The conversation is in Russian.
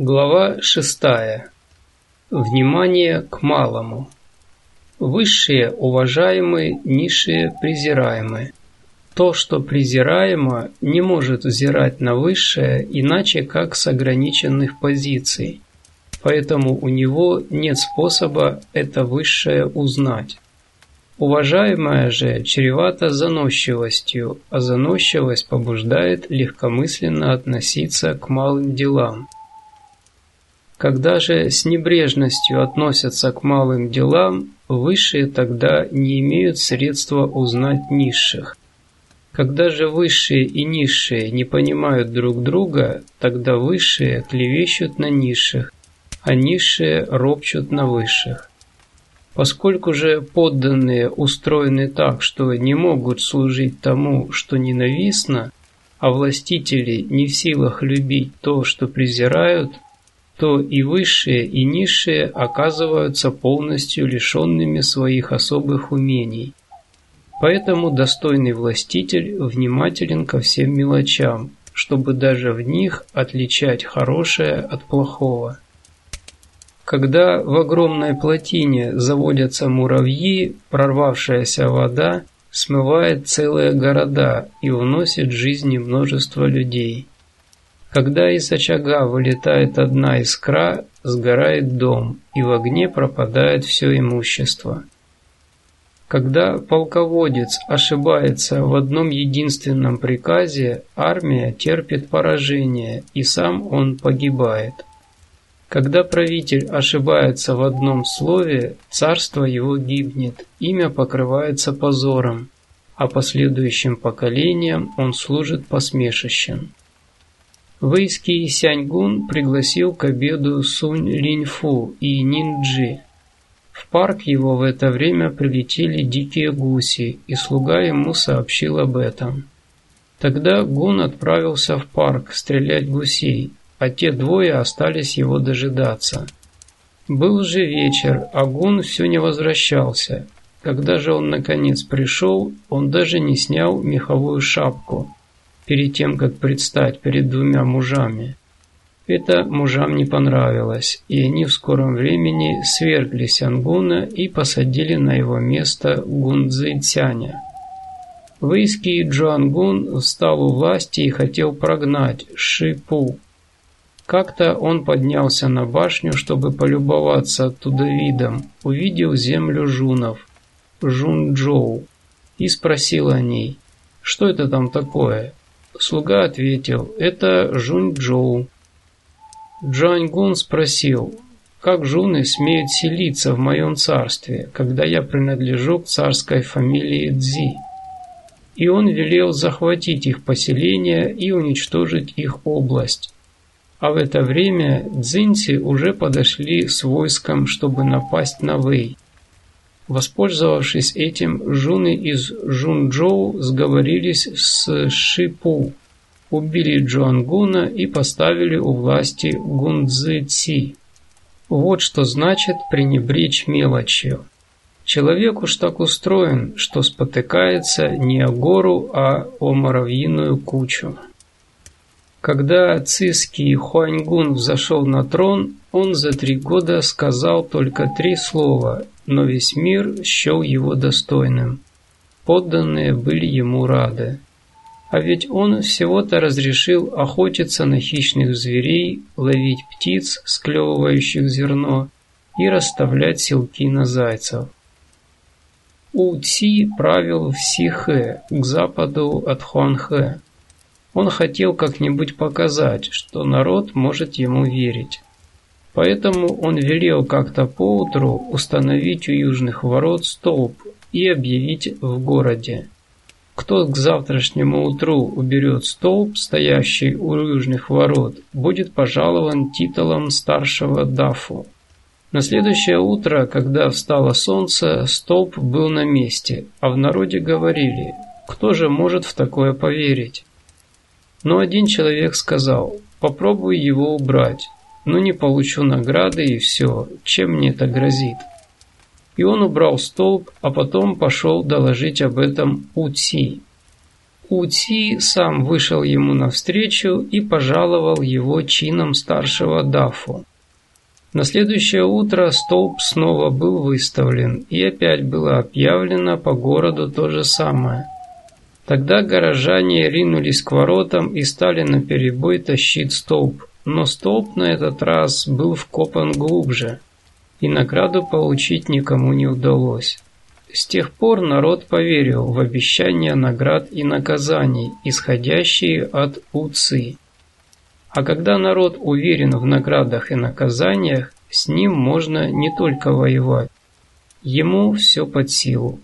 Глава шестая. Внимание к малому. Высшие уважаемы, низшие презираемы. То, что презираемо, не может взирать на высшее иначе как с ограниченных позиций, поэтому у него нет способа это высшее узнать. Уважаемое же чревато заносчивостью, а заносчивость побуждает легкомысленно относиться к малым делам – когда же с небрежностью относятся к малым делам, высшие тогда не имеют средства узнать низших. Когда же высшие и низшие не понимают друг друга, тогда высшие клевещут на низших, а низшие ропчут на высших. Поскольку же подданные устроены так, что не могут служить тому, что ненавистно, а властители не в силах любить то, что презирают – то и высшие, и низшие оказываются полностью лишенными своих особых умений. Поэтому достойный властитель внимателен ко всем мелочам, чтобы даже в них отличать хорошее от плохого. Когда в огромной плотине заводятся муравьи, прорвавшаяся вода смывает целые города и уносит жизни множества людей. Когда из очага вылетает одна искра, сгорает дом, и в огне пропадает все имущество. Когда полководец ошибается в одном единственном приказе, армия терпит поражение, и сам он погибает. Когда правитель ошибается в одном слове, царство его гибнет, имя покрывается позором, а последующим поколениям он служит посмешищем. Вэйский Сяньгун пригласил к обеду Сунь Линьфу и Нинджи. В парк его в это время прилетели дикие гуси, и слуга ему сообщил об этом. Тогда Гун отправился в парк стрелять гусей, а те двое остались его дожидаться. Был же вечер, а Гун все не возвращался. Когда же он наконец пришел, он даже не снял меховую шапку, перед тем, как предстать перед двумя мужами. Это мужам не понравилось, и они в скором времени свергли Сянгуна и посадили на его место Гунцзэцяня. Вэйский Джуангун встал у власти и хотел прогнать Шипу. Как-то он поднялся на башню, чтобы полюбоваться оттуда видом, увидел землю жунов, Жунчжоу, и спросил о ней, что это там такое, Слуга ответил, это Жунь-Джоу. Джуаньгун спросил, как жуны смеют селиться в моем царстве, когда я принадлежу к царской фамилии Цзи? И он велел захватить их поселение и уничтожить их область. А в это время дзиньцы уже подошли с войском, чтобы напасть на Вэй. Воспользовавшись этим, жуны из Жунчжоу сговорились с Шипу, убили Джуангуна и поставили у власти Гунцзы Ци. Вот что значит пренебречь мелочью. Человек уж так устроен, что спотыкается не о гору, а о муравьиную кучу. Когда Циский Хуаньгун взошел на трон, он за три года сказал только три слова, но весь мир счел его достойным. Подданные были ему рады. А ведь он всего-то разрешил охотиться на хищных зверей, ловить птиц, склевывающих зерно, и расставлять селки на зайцев. У Ци правил в Сихэ, к западу от Хуанхэ. Он хотел как-нибудь показать, что народ может ему верить. Поэтому он велел как-то поутру установить у южных ворот столб и объявить в городе. Кто к завтрашнему утру уберет столб, стоящий у южных ворот, будет пожалован титулом старшего дафу. На следующее утро, когда встало солнце, столб был на месте, а в народе говорили, кто же может в такое поверить? Но один человек сказал, попробуй его убрать, но не получу награды и все, чем мне это грозит. И он убрал столб, а потом пошел доложить об этом Уци. Ути сам вышел ему навстречу и пожаловал его чином старшего Дафу. На следующее утро столб снова был выставлен, и опять было объявлено по городу то же самое. Тогда горожане ринулись к воротам и стали наперебой тащить столб, но столб на этот раз был вкопан глубже, и награду получить никому не удалось. С тех пор народ поверил в обещания наград и наказаний, исходящие от Уцы. А когда народ уверен в наградах и наказаниях, с ним можно не только воевать. Ему все под силу.